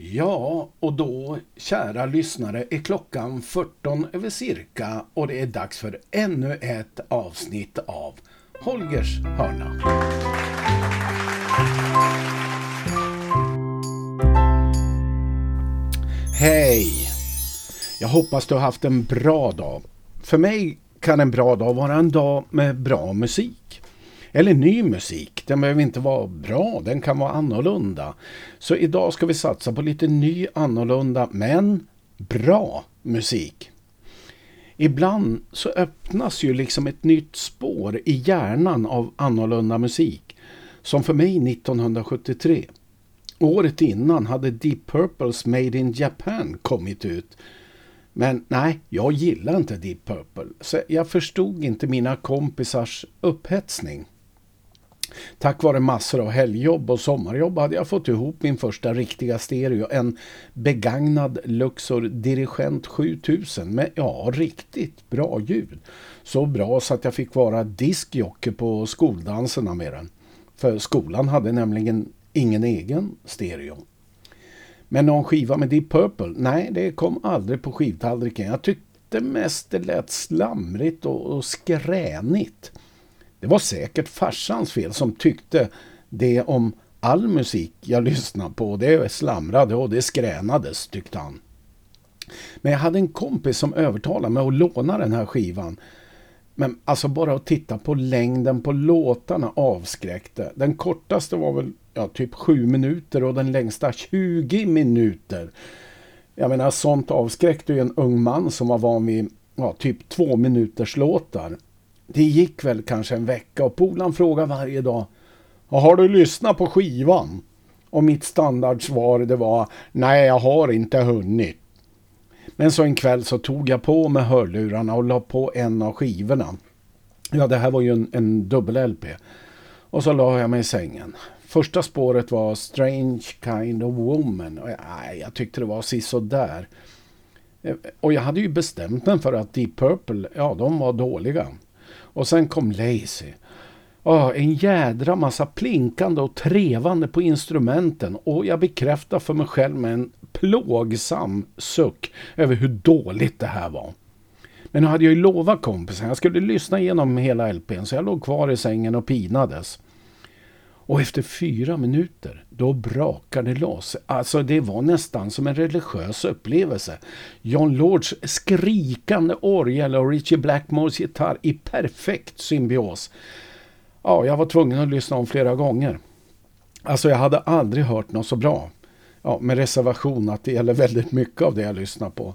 Ja, och då, kära lyssnare, är klockan 14 över cirka och det är dags för ännu ett avsnitt av Holgers hörna. Hej! Jag hoppas du har haft en bra dag. För mig kan en bra dag vara en dag med bra musik. Eller ny musik. Den behöver inte vara bra, den kan vara annorlunda. Så idag ska vi satsa på lite ny, annorlunda, men bra musik. Ibland så öppnas ju liksom ett nytt spår i hjärnan av annorlunda musik. Som för mig 1973. Året innan hade Deep Purples Made in Japan kommit ut. Men nej, jag gillar inte Deep Purple. Så jag förstod inte mina kompisars upphetsning. Tack vare massor av helgjobb och sommarjobb hade jag fått ihop min första riktiga stereo. En begagnad Luxor Dirigent 7000 med ja, riktigt bra ljud. Så bra så att jag fick vara diskjocke på skoldanserna med den. För skolan hade nämligen ingen egen stereo. Men någon skiva med Deep Purple? Nej, det kom aldrig på skivtallriken. Jag tyckte mest det lät slamrigt och skränigt. Det var säkert farsans fel som tyckte det om all musik jag lyssnade på. Det slamrade och det skränades tyckte han. Men jag hade en kompis som övertalade mig att låna den här skivan. Men alltså bara att titta på längden på låtarna avskräckte. Den kortaste var väl ja, typ sju minuter och den längsta 20 minuter. Jag menar sånt avskräckte ju en ung man som var van vid ja, typ två minuters låtar. Det gick väl kanske en vecka och Polan frågade varje dag Har du lyssnat på skivan? Och mitt standardsvar det var Nej, jag har inte hunnit. Men så en kväll så tog jag på med hörlurarna och la på en av skivorna. Ja, det här var ju en, en dubbel-LP. Och så la jag mig i sängen. Första spåret var Strange Kind of Woman. Och jag, jag tyckte det var där. Eh, och jag hade ju bestämt mig för att Deep Purple, ja de var dåliga. Och sen kom Lazy. Oh, en jädra massa plinkande och trevande på instrumenten och jag bekräftar för mig själv med en plågsam suck över hur dåligt det här var. Men nu hade jag ju lovat kompisen, jag skulle lyssna igenom hela LPn så jag låg kvar i sängen och pinades. Och efter fyra minuter, då brakade det loss. Alltså det var nästan som en religiös upplevelse. John Lords skrikande orgel och Richie Blackmores gitarr i perfekt symbios. Ja, jag var tvungen att lyssna om flera gånger. Alltså jag hade aldrig hört något så bra. Ja, med reservation att det gäller väldigt mycket av det jag lyssnar på.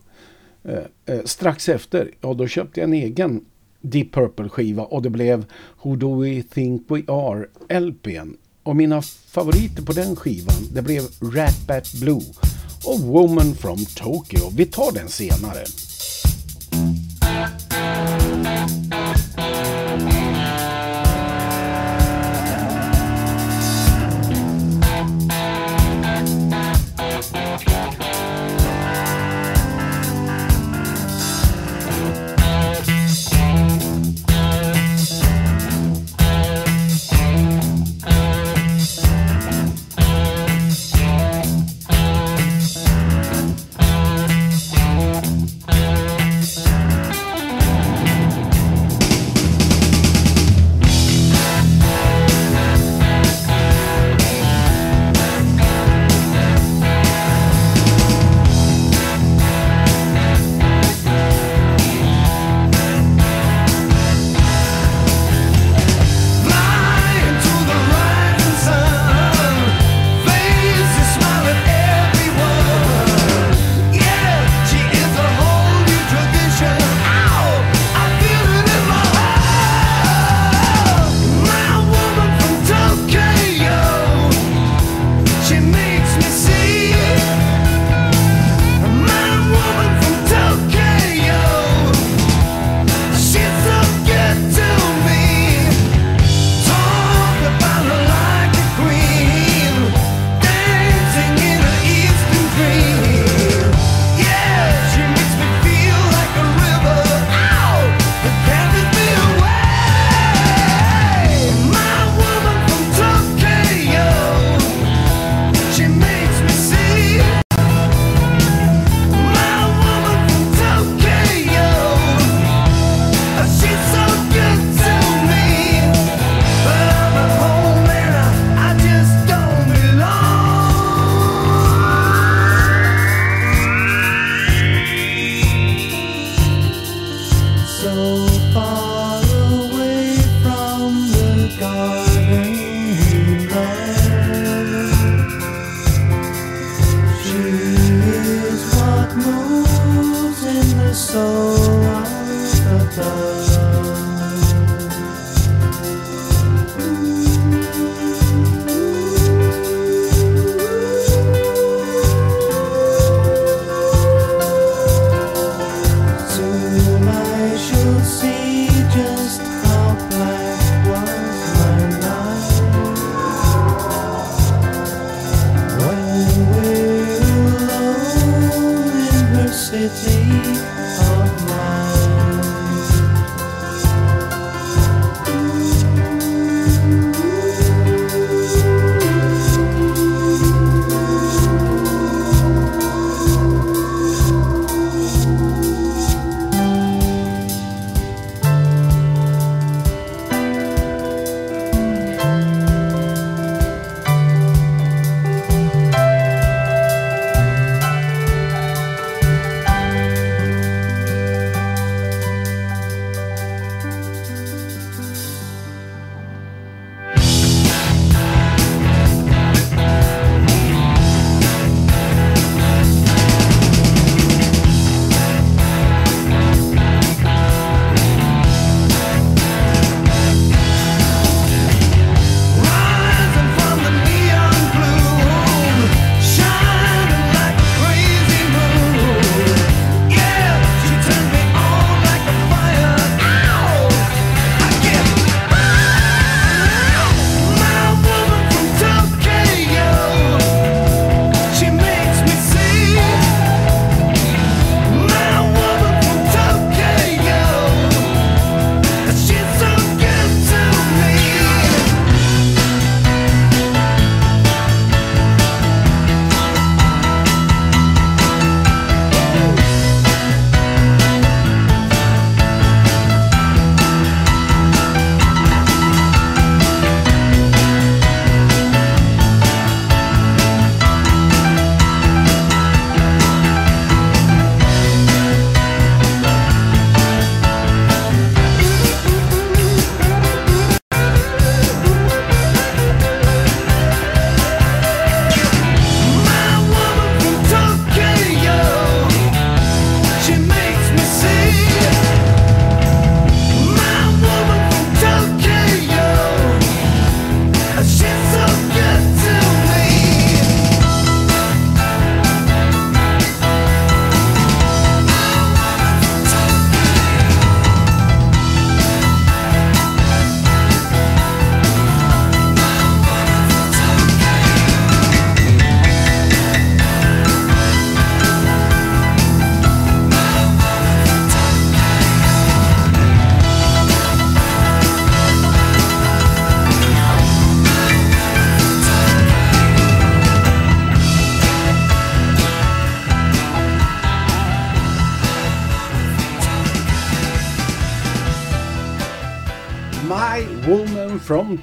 Eh, eh, strax efter, ja då köpte jag en egen Deep Purple-skiva och det blev Who Do We Think We Are LPn och mina favoriter på den skivan det blev Rat Bat Blue och Woman from Tokyo. Vi tar den senare.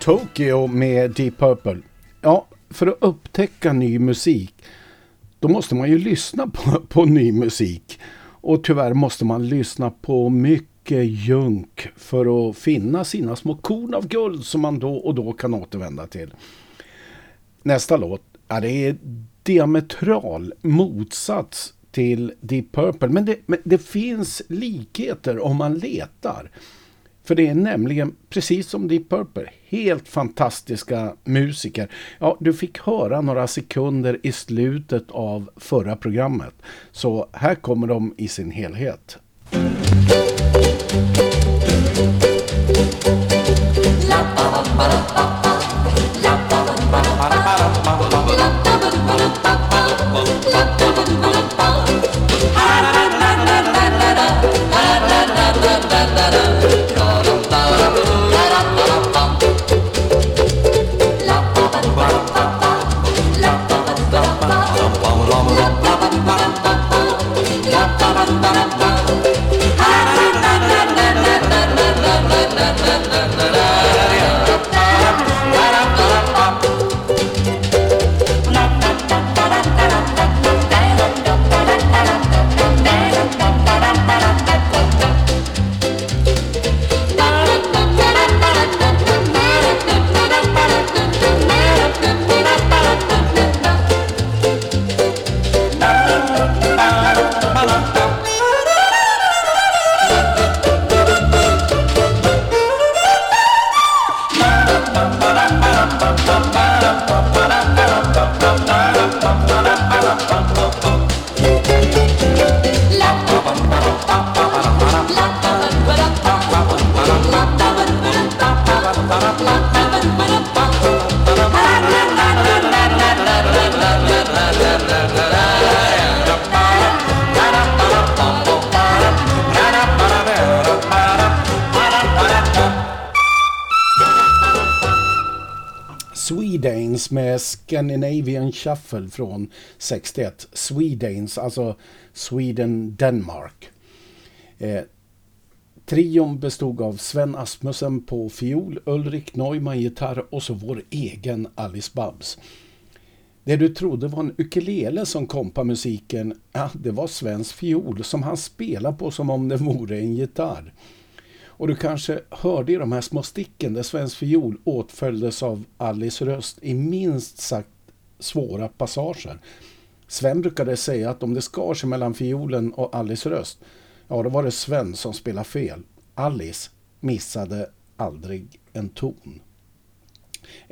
Tokyo med Deep Purple. Ja, för att upptäcka ny musik då måste man ju lyssna på, på ny musik. Och tyvärr måste man lyssna på mycket junk för att finna sina små korn av guld som man då och då kan återvända till. Nästa låt, ja, det är diametral motsats till Deep Purple. Men det, men det finns likheter om man letar. För det är nämligen, precis som Deep Purple, helt fantastiska musiker. Ja, du fick höra några sekunder i slutet av förra programmet. Så här kommer de i sin helhet. La, Shuffle från 61. Swedanes, alltså Sweden Denmark. Eh, trion bestod av Sven Asmussen på fiol, Ulrik Neumann gitarr och så vår egen Alice Babs. Det du trodde var en ukulele som kompa musiken, ja, det var Svens fiol som han spelade på som om det vore en gitarr. Och du kanske hörde i de här små sticken där svensk fiol åtföljdes av Alice röst i minst sagt svåra passager. Sven brukade säga att om det skar sig mellan fiolen och Alice röst, ja då var det Sven som spelade fel. Alice missade aldrig en ton.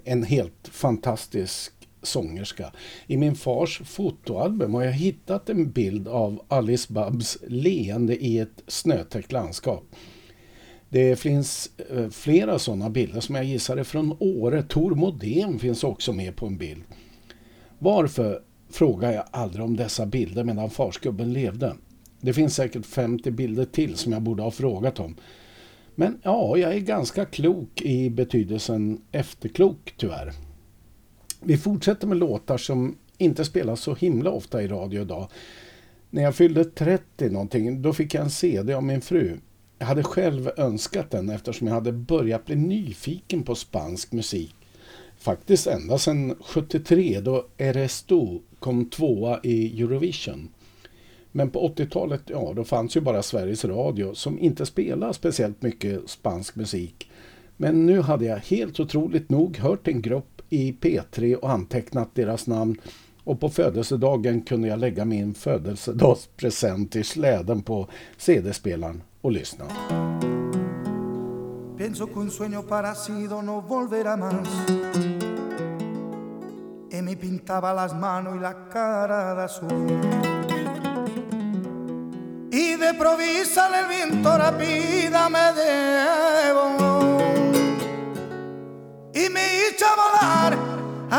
En helt fantastisk sångerska. I min fars fotoalbum har jag hittat en bild av Alice Babs leende i ett snötäckt landskap. Det finns eh, flera sådana bilder som jag gissar är från Åre. Tor Modén finns också med på en bild. Varför frågar jag aldrig om dessa bilder medan farsgubben levde? Det finns säkert 50 bilder till som jag borde ha frågat om. Men ja, jag är ganska klok i betydelsen efterklok tyvärr. Vi fortsätter med låtar som inte spelas så himla ofta i radio idag. När jag fyllde 30 någonting, då fick jag en CD av min fru. Jag hade själv önskat den eftersom jag hade börjat bli nyfiken på spansk musik. Faktiskt ända sedan 73 då Eresto kom tvåa i Eurovision. Men på 80-talet, ja då fanns ju bara Sveriges Radio som inte spelade speciellt mycket spansk musik. Men nu hade jag helt otroligt nog hört en grupp i P3 och antecknat deras namn och på födelsedagen kunde jag lägga min födelsedagspresent i släden på CD-spelaren och lyssna. Pienso que un sueño parecido no volverá más. Me pintaba las manos y la cara de azul. Y de provisa el viento rápida me debo. Y me hizo volar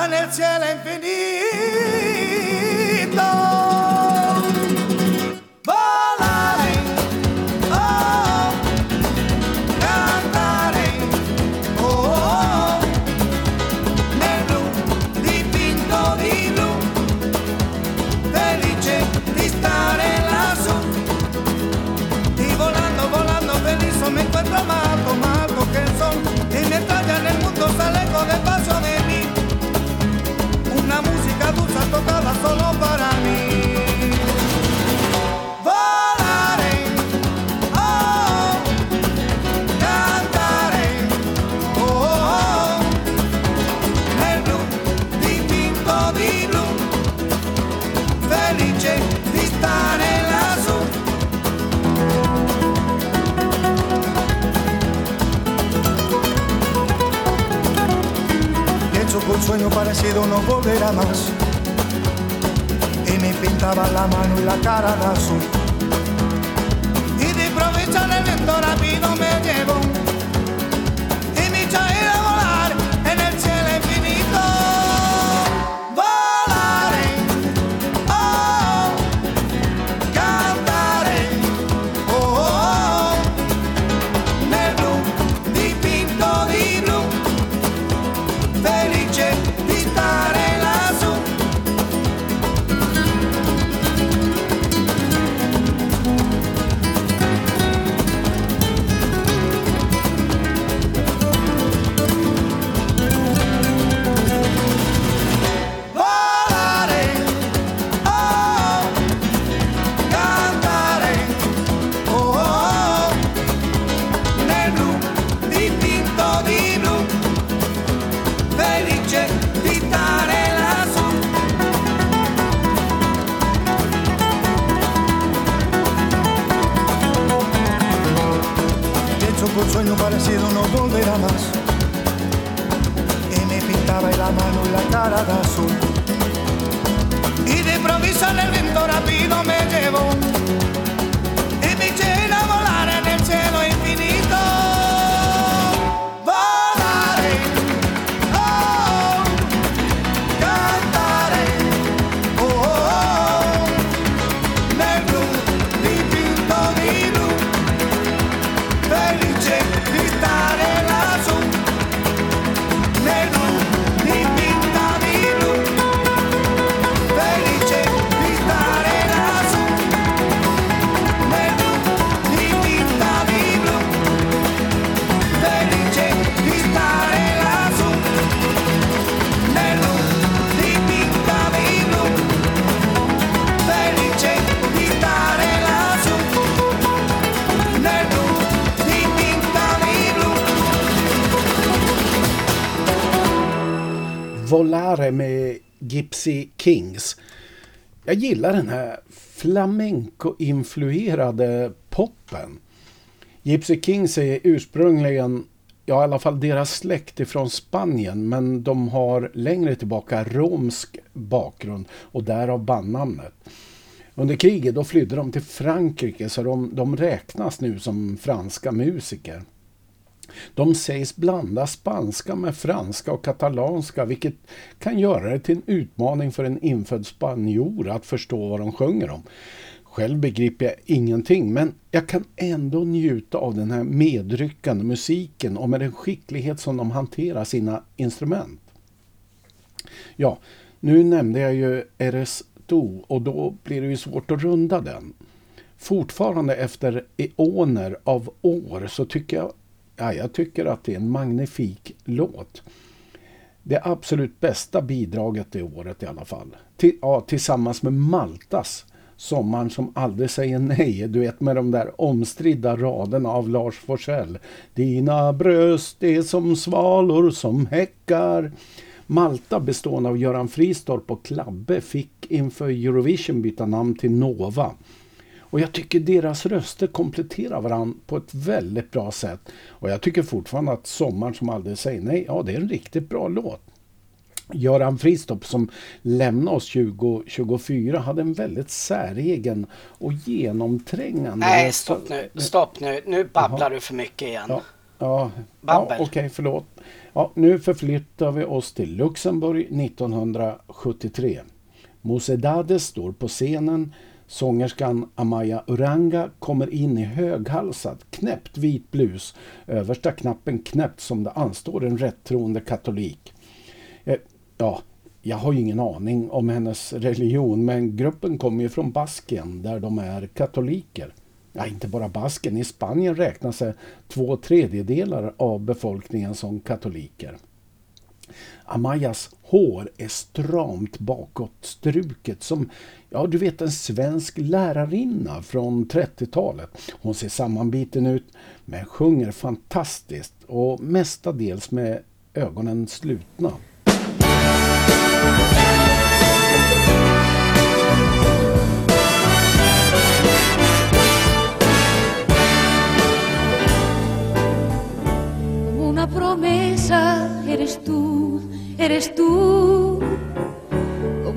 en el cielo infinito. Solo para mí. Volaré, oh, cantaré, oh, oh, nel blu dipinto di blu, felice di stare lassù. Que un sueño parecido no volverá más pintaba la mano y la cara de azul. Gypsy Kings. Jag gillar den här flamenco-influerade poppen. Gypsy Kings är ursprungligen, ja i alla fall deras släkt ifrån Spanien, men de har längre tillbaka romsk bakgrund och därav bandnamnet. Under kriget då flydde de till Frankrike så de, de räknas nu som franska musiker. De sägs blanda spanska med franska och katalanska vilket kan göra det till en utmaning för en infödd spanjor att förstå vad de sjunger om. Själv begriper jag ingenting men jag kan ändå njuta av den här medryckande musiken och med den skicklighet som de hanterar sina instrument. Ja, nu nämnde jag ju RS2 och då blir det ju svårt att runda den. Fortfarande efter eoner av år så tycker jag Ja, jag tycker att det är en magnifik låt. Det absolut bästa bidraget i året i alla fall. T ja, tillsammans med Maltas Sommaren som aldrig säger nej. Du vet med de där omstridda raderna av Lars Forssell. Dina bröst är som svalor som häckar. Malta bestående av Göran Fristorp och Klabbe fick inför Eurovision byta namn till Nova. Och jag tycker deras röster kompletterar varandra på ett väldigt bra sätt. Och jag tycker fortfarande att Sommaren som aldrig säger nej, ja det är en riktigt bra låt. Göran Fristorp som lämnade oss 2024 hade en väldigt säregen och genomträngande... Nej, stopp nu. Stopp nu. Nu babblar Aha. du för mycket igen. Ja, ja, ja okej, okay, förlåt. Ja, nu förflyttar vi oss till Luxemburg 1973. Mosedades står på scenen Sångerskan Amaya Uranga kommer in i höghalsad, knäppt vit blus, översta knappen knäppt som det anstår en rättroende katolik. Eh, ja, jag har ju ingen aning om hennes religion men gruppen kommer ju från Baskien där de är katoliker. Ja, inte bara Basken, i Spanien räknar sig två tredjedelar av befolkningen som katoliker. Amayas hår är stramt bakåt struket som, ja du vet en svensk lärarinna från 30-talet. Hon ser sammanbiten ut men sjunger fantastiskt och mestadels med ögonen slutna. Una promesa eres tú, eres tú,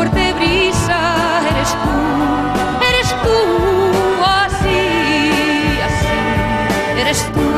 fuerte brisa eres tú, eres tú, así, así, eres tú.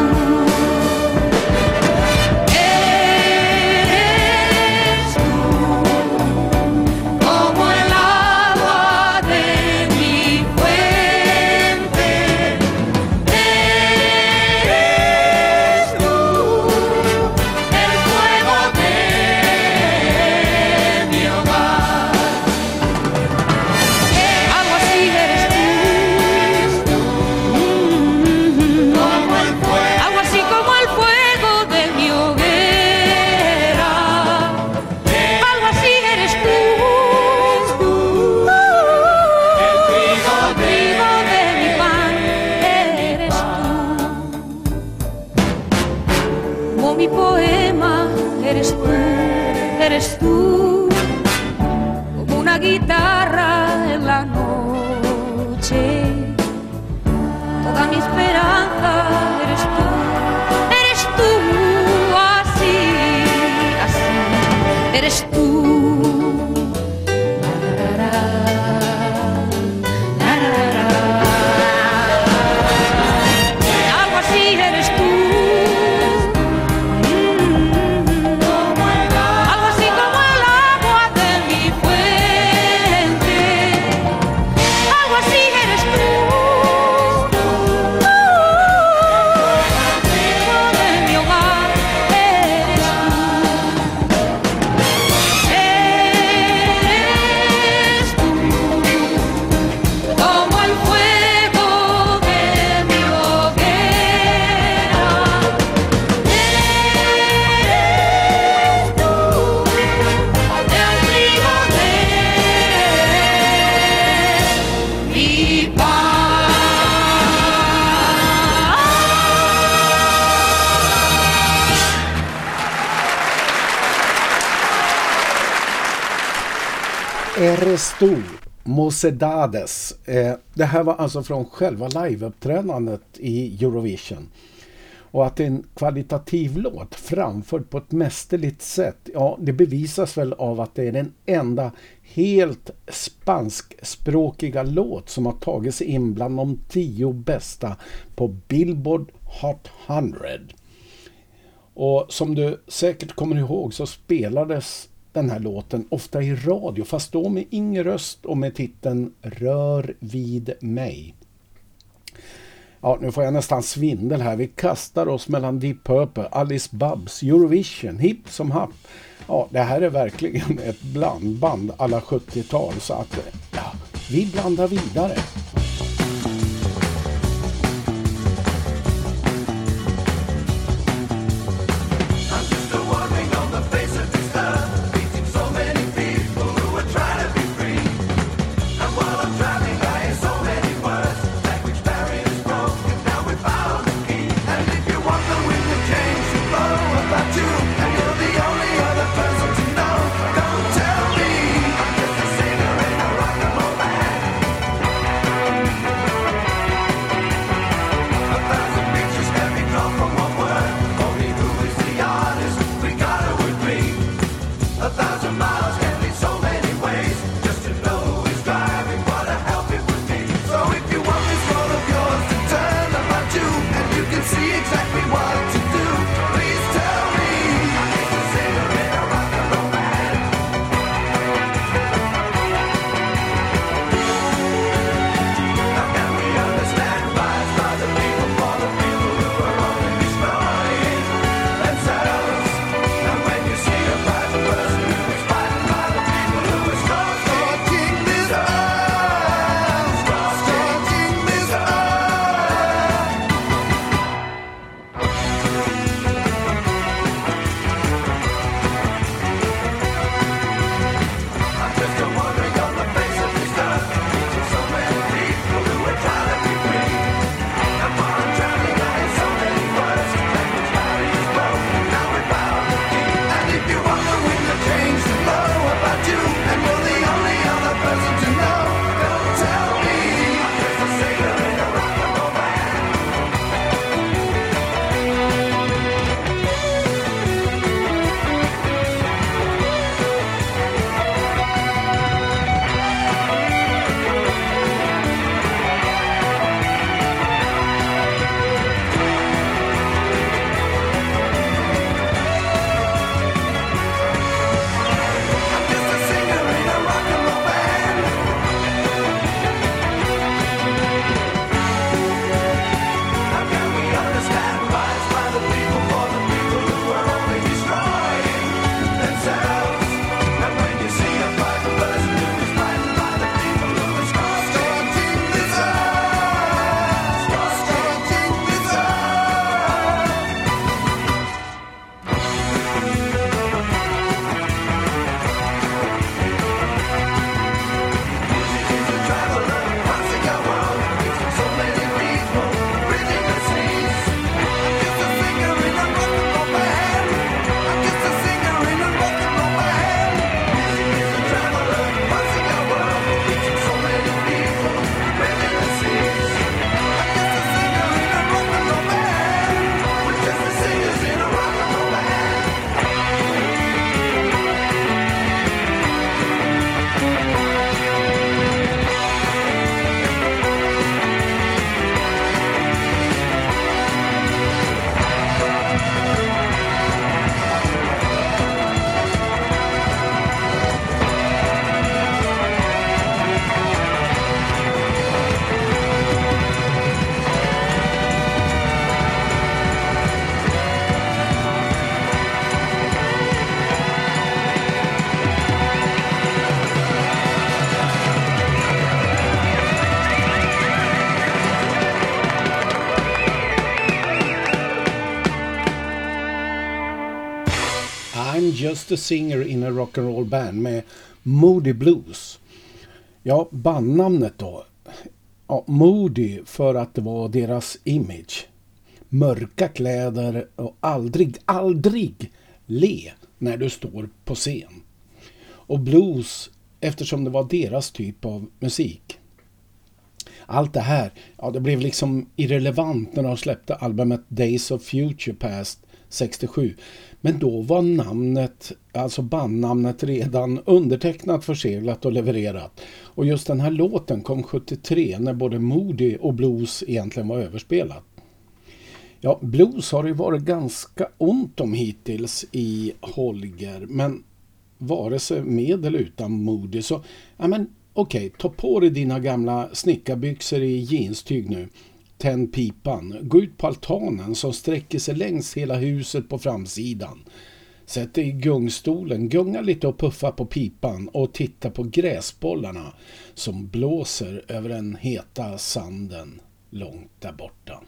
eras tu. Eres Mosedades. Eh, det här var alltså från själva liveuppträdandet i Eurovision. Och att det är en kvalitativ låt framförd på ett mästerligt sätt, ja det bevisas väl av att det är den enda helt spanskspråkiga låt som har tagit sig in bland de tio bästa på Billboard Hot 100. Och som du säkert kommer ihåg så spelades den här låten ofta i radio fast då med ingen röst och med titeln Rör vid mig. Ja, nu får jag nästan svindel här. Vi kastar oss mellan Deep Purple, Alice Babs, Eurovision, Hipp som happ. Ja, det här är verkligen ett blandband alla 70-tal så att ja, vi blandar vidare. The singer in a rock'n'roll band med Moody Blues. Ja, bandnamnet då. Ja, Moody för att det var deras image. Mörka kläder och aldrig, aldrig le när du står på scen. Och blues eftersom det var deras typ av musik. Allt det här, ja det blev liksom irrelevant när de släppte albumet Days of Future Past 67. Men då var namnet, alltså bandnamnet redan undertecknat, förseglat och levererat. Och just den här låten kom 73 när både Moody och Blues egentligen var överspelat. Ja, blues har det varit ganska ont om hittills i Holger, men vare sig med eller utan Moody så, ja men okej, okay, ta på dig dina gamla snickarbyxor i jeanstyg nu. Tänd pipan, gå ut på altanen som sträcker sig längs hela huset på framsidan. Sätt dig i gungstolen, gunga lite och puffa på pipan och titta på gräsbollarna som blåser över den heta sanden långt där borta.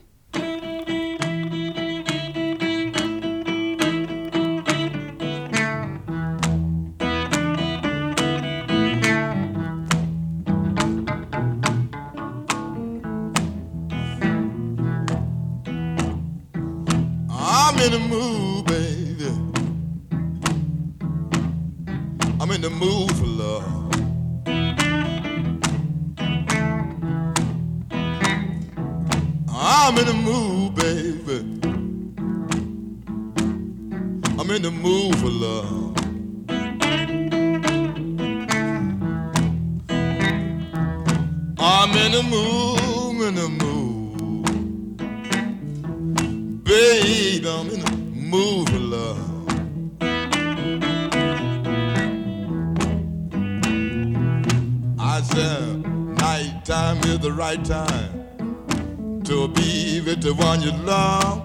right time to be with the one you love.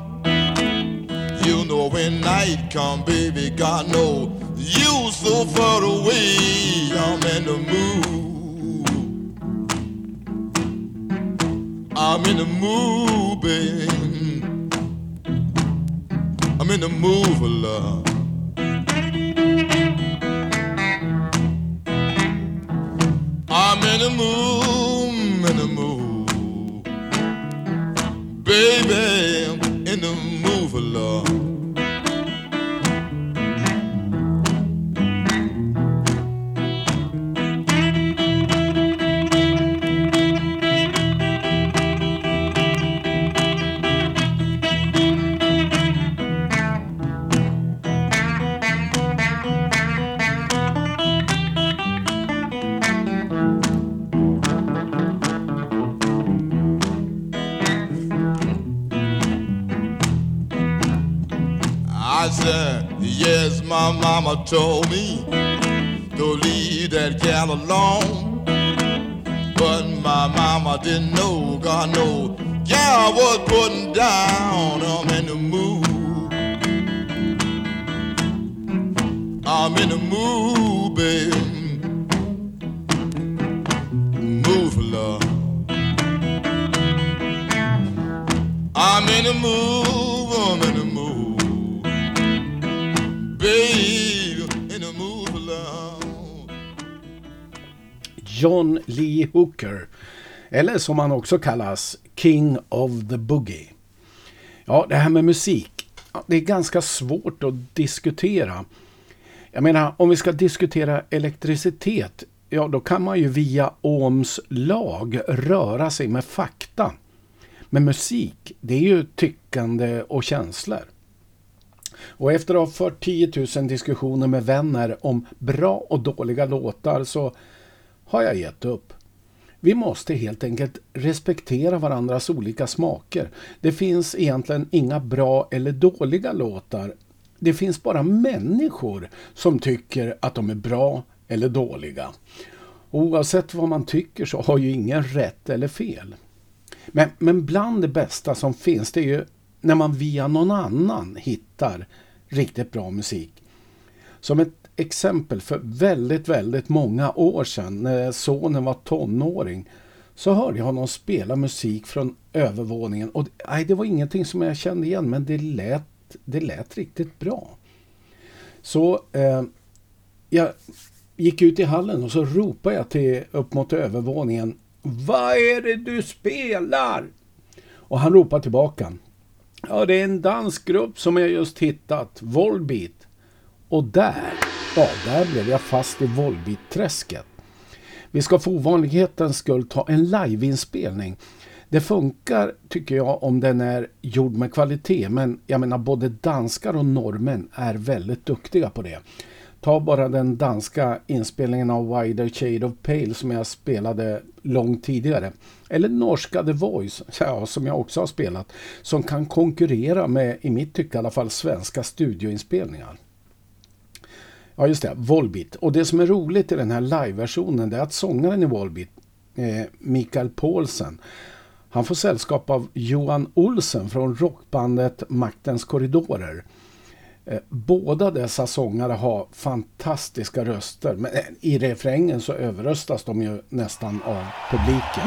You know when night come, baby, God know you so far away. I'm in the mood. I'm in the mood, baby. I'm in the mood for love. Eller som han också kallas, King of the Boogie. Ja, det här med musik. Det är ganska svårt att diskutera. Jag menar, om vi ska diskutera elektricitet, ja då kan man ju via Ohms lag röra sig med fakta. Men musik, det är ju tyckande och känslor. Och efter att ha fört 10 000 diskussioner med vänner om bra och dåliga låtar så har jag gett upp. Vi måste helt enkelt respektera varandras olika smaker. Det finns egentligen inga bra eller dåliga låtar. Det finns bara människor som tycker att de är bra eller dåliga. Oavsett vad man tycker så har ju ingen rätt eller fel. Men, men bland det bästa som finns det är ju när man via någon annan hittar riktigt bra musik. Som ett exempel för väldigt, väldigt många år sedan när sonen var tonåring så hörde jag honom spela musik från övervåningen och nej, det var ingenting som jag kände igen men det lät, det lät riktigt bra. Så eh, jag gick ut i hallen och så ropade jag till upp mot övervåningen Vad är det du spelar? Och han ropade tillbaka Ja, det är en dansgrupp som jag just hittat, Volbeat. Och där Ja, där blev jag fast i Volbeat-träsket. Vi ska för ovanlighetens skull ta en liveinspelning. Det funkar tycker jag om den är gjord med kvalitet men jag menar både danskar och norrmän är väldigt duktiga på det. Ta bara den danska inspelningen av Wider Shade of Pale som jag spelade långt tidigare. Eller norska The Voice, ja, som jag också har spelat, som kan konkurrera med, i mitt tycke i alla fall, svenska studioinspelningar. Ja just det, Volbeat. Och det som är roligt i den här live-versionen är att sångaren i Volbeat, eh, Mikael Paulsen, han får sällskap av Johan Olsen från rockbandet Maktens korridorer. Eh, båda dessa sångare har fantastiska röster men eh, i refrängen så överröstas de ju nästan av publiken.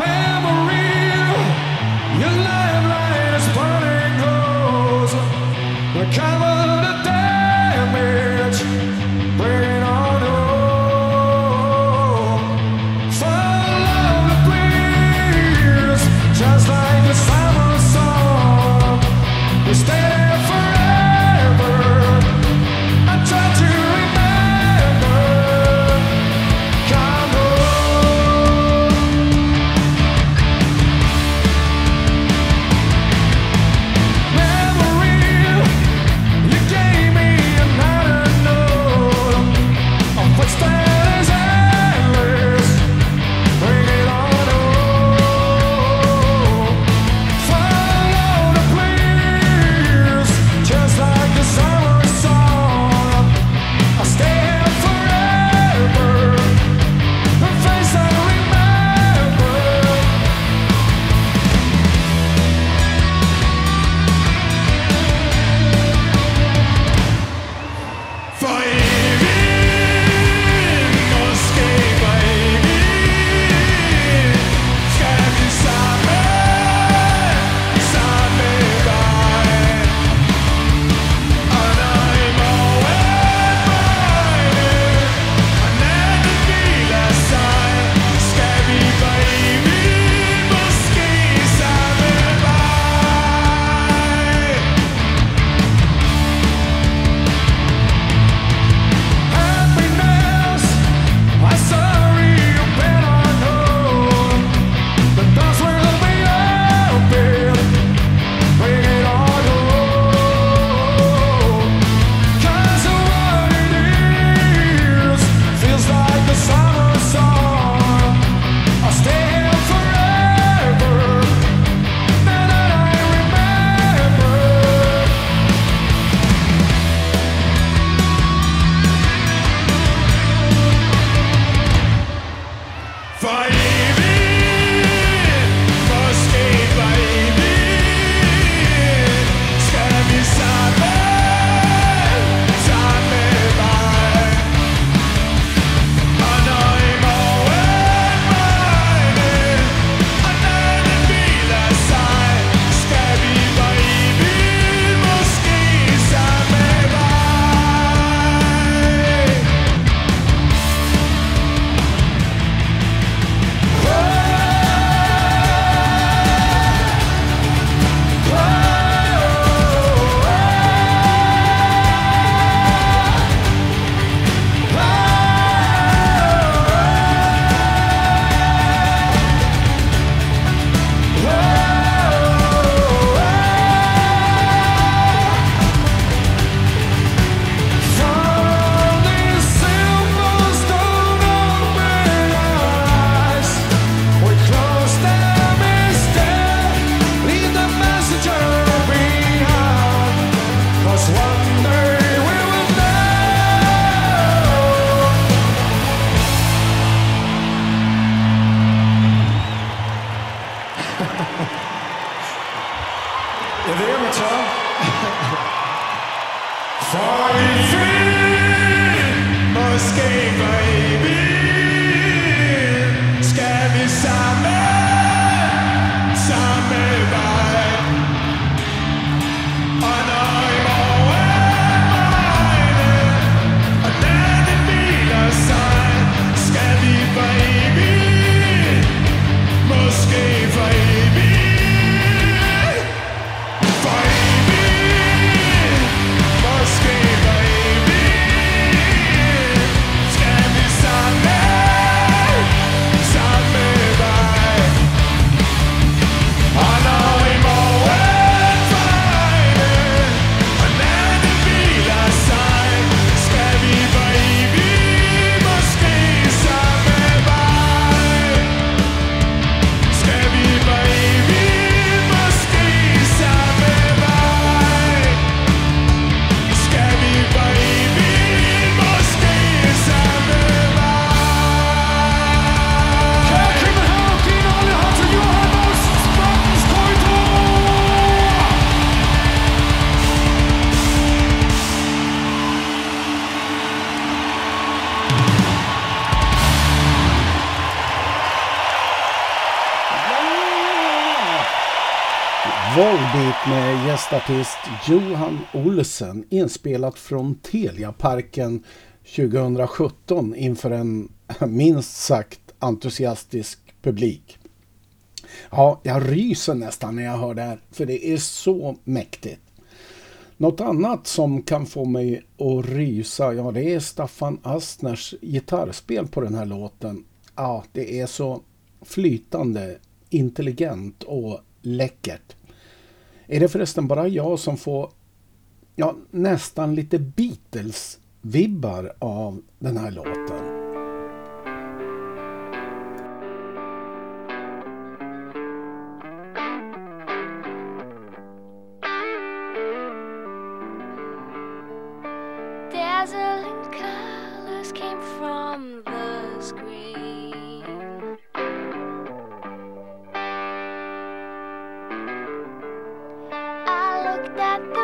Volbeat med gästartist Johan Olsen inspelat från Teliaparken 2017 inför en minst sagt entusiastisk publik. Ja, jag ryser nästan när jag hör det här för det är så mäktigt. Något annat som kan få mig att rysa, ja det är Staffan Astners gitarrspel på den här låten. Ja, det är så flytande, intelligent och läckert. Är det förresten bara jag som får ja, nästan lite Beatles-vibbar av den här låten? I looked at the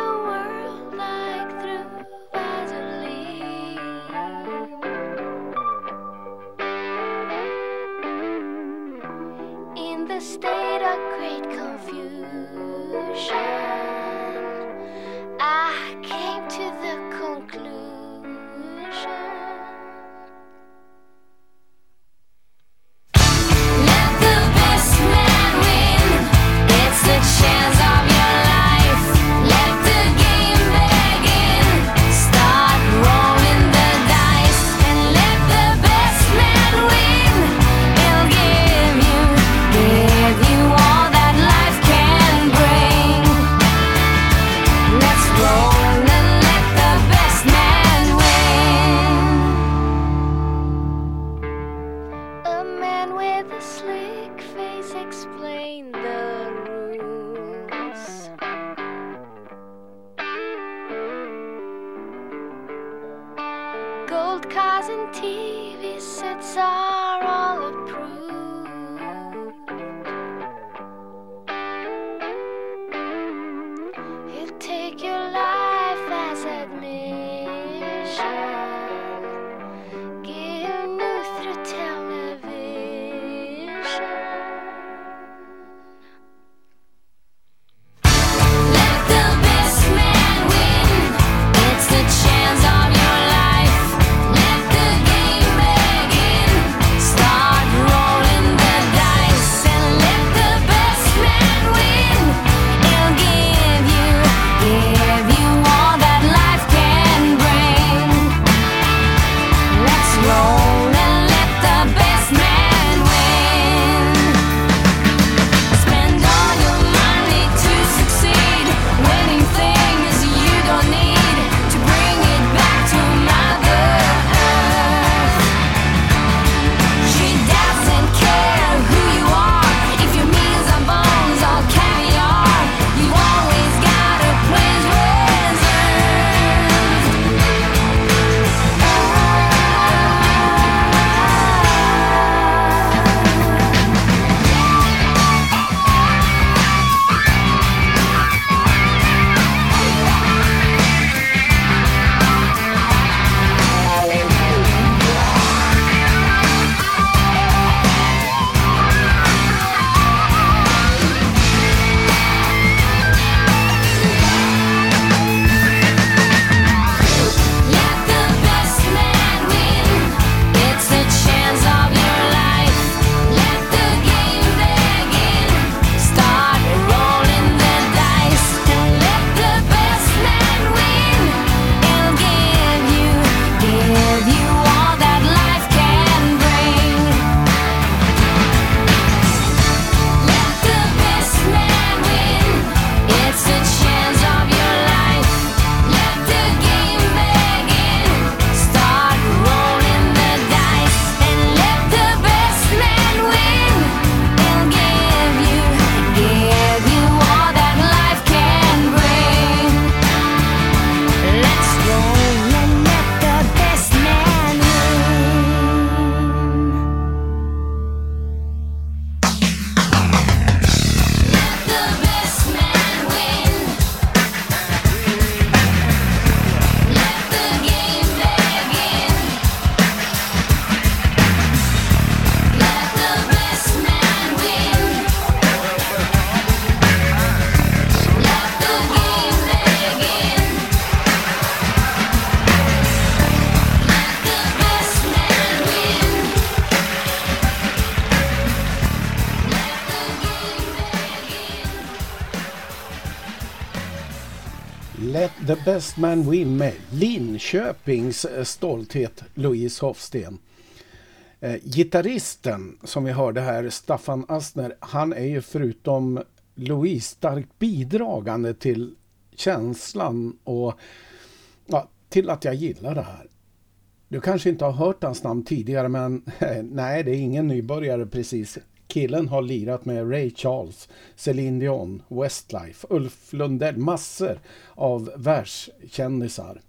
Let best man win med Linköpings eh, stolthet Louise Hofsten. Eh, gitarristen som vi hörde här, Staffan Astner, han är ju förutom Louise starkt bidragande till känslan och ja, till att jag gillar det här. Du kanske inte har hört hans namn tidigare men nej, det är ingen nybörjare precis. Killen har lirat med Ray Charles, Celine Dion, Westlife, Ulf Lundell, massor av världskändisar.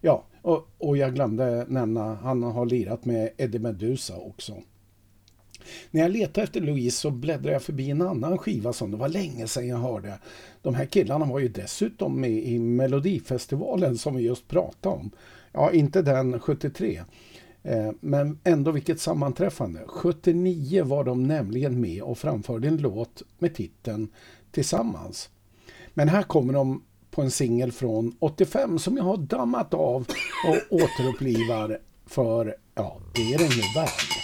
Ja, och, och jag glömde nämna, han har lirat med Eddie Meduza också. När jag letade efter Louise så bläddrade jag förbi en annan skiva som det var länge sedan jag hörde. De här killarna var ju dessutom med i Melodifestivalen som vi just pratade om. Ja, inte den 73. Eh, men ändå vilket sammanträffande. 79 var de nämligen med och framförde en låt med titeln Tillsammans. Men här kommer de på en singel från 85 som jag har dammat av och återupplivar för, ja, det är den ju värd.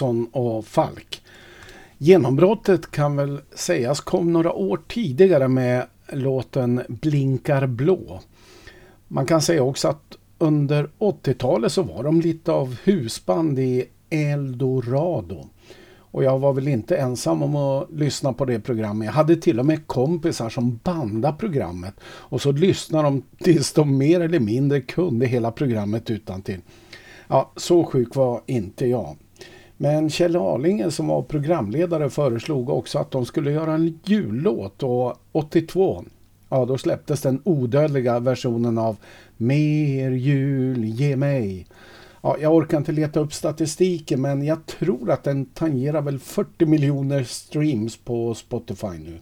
Med och Falk. Genombrottet kan väl sägas kom några år tidigare med låten Blinkar blå. Man kan säga också att under 80-talet så var de lite av husband i Eldorado. Och jag var väl inte ensam om att lyssna på det programmet. Jag hade till och med kompisar som bandade programmet. Och så lyssnade de tills de mer eller mindre kunde hela programmet utan till. Ja, så sjuk var inte jag. Men Kjell Arlinge som var programledare föreslog också att de skulle göra en jullåt och 82 Ja, då släpptes den odödliga versionen av Mer jul, ge mig. Ja, jag orkar inte leta upp statistiken men jag tror att den tangerar väl 40 miljoner streams på Spotify nu.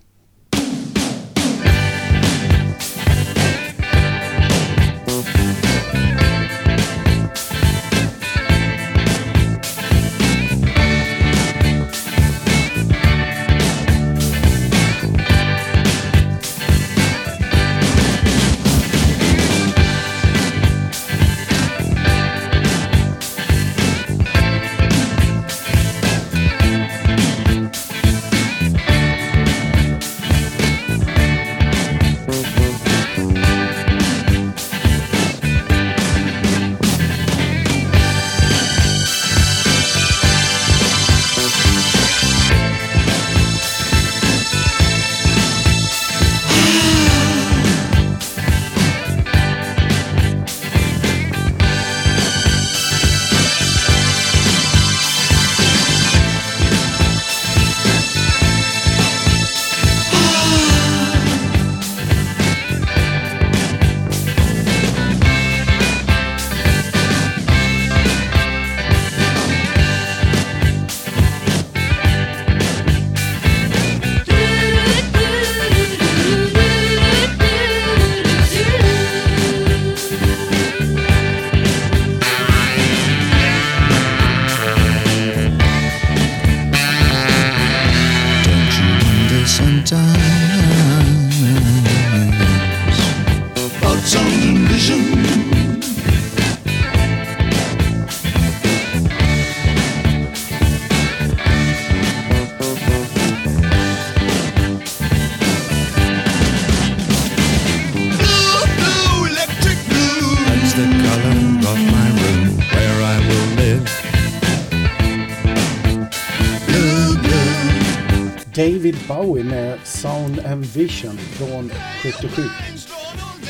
Bowie med Sound and Vision från 77.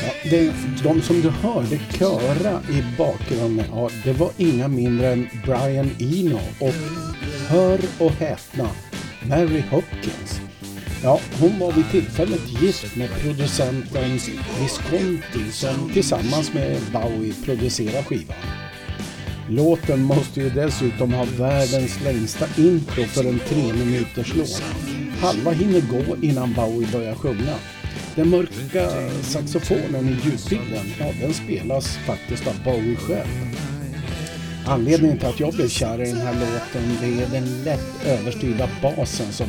Ja, det, de som du hörde köra i bakgrunden, ja, det var inga mindre än Brian Eno och hör och häpna, Mary Hopkins. Ja, hon var vid tillfället gift med producenten Visconti som tillsammans med Bowie producerar skivan. Låten måste ju dessutom ha världens längsta intro för en tre minuters låt. Halva hinner gå innan Bowie börjar sjunga. Den mörka saxofonen i ljudbilden, ja, den spelas faktiskt av Bowie själv. Anledningen till att jag blev kär i den här låten det är den lätt överstyrda basen som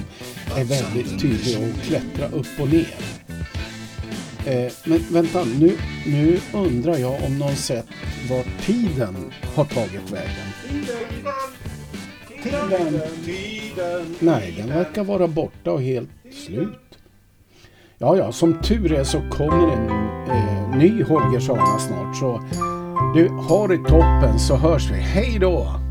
är väldigt tydlig och klättrar upp och ner. Eh, men vänta, nu, nu undrar jag om någon sett var tiden har tagit vägen. Tiden. Nej, den verkar vara borta och helt slut. Ja, ja, som tur är så kommer en eh, ny Holgersson snart. Så du, har det toppen så hörs vi. Hej då!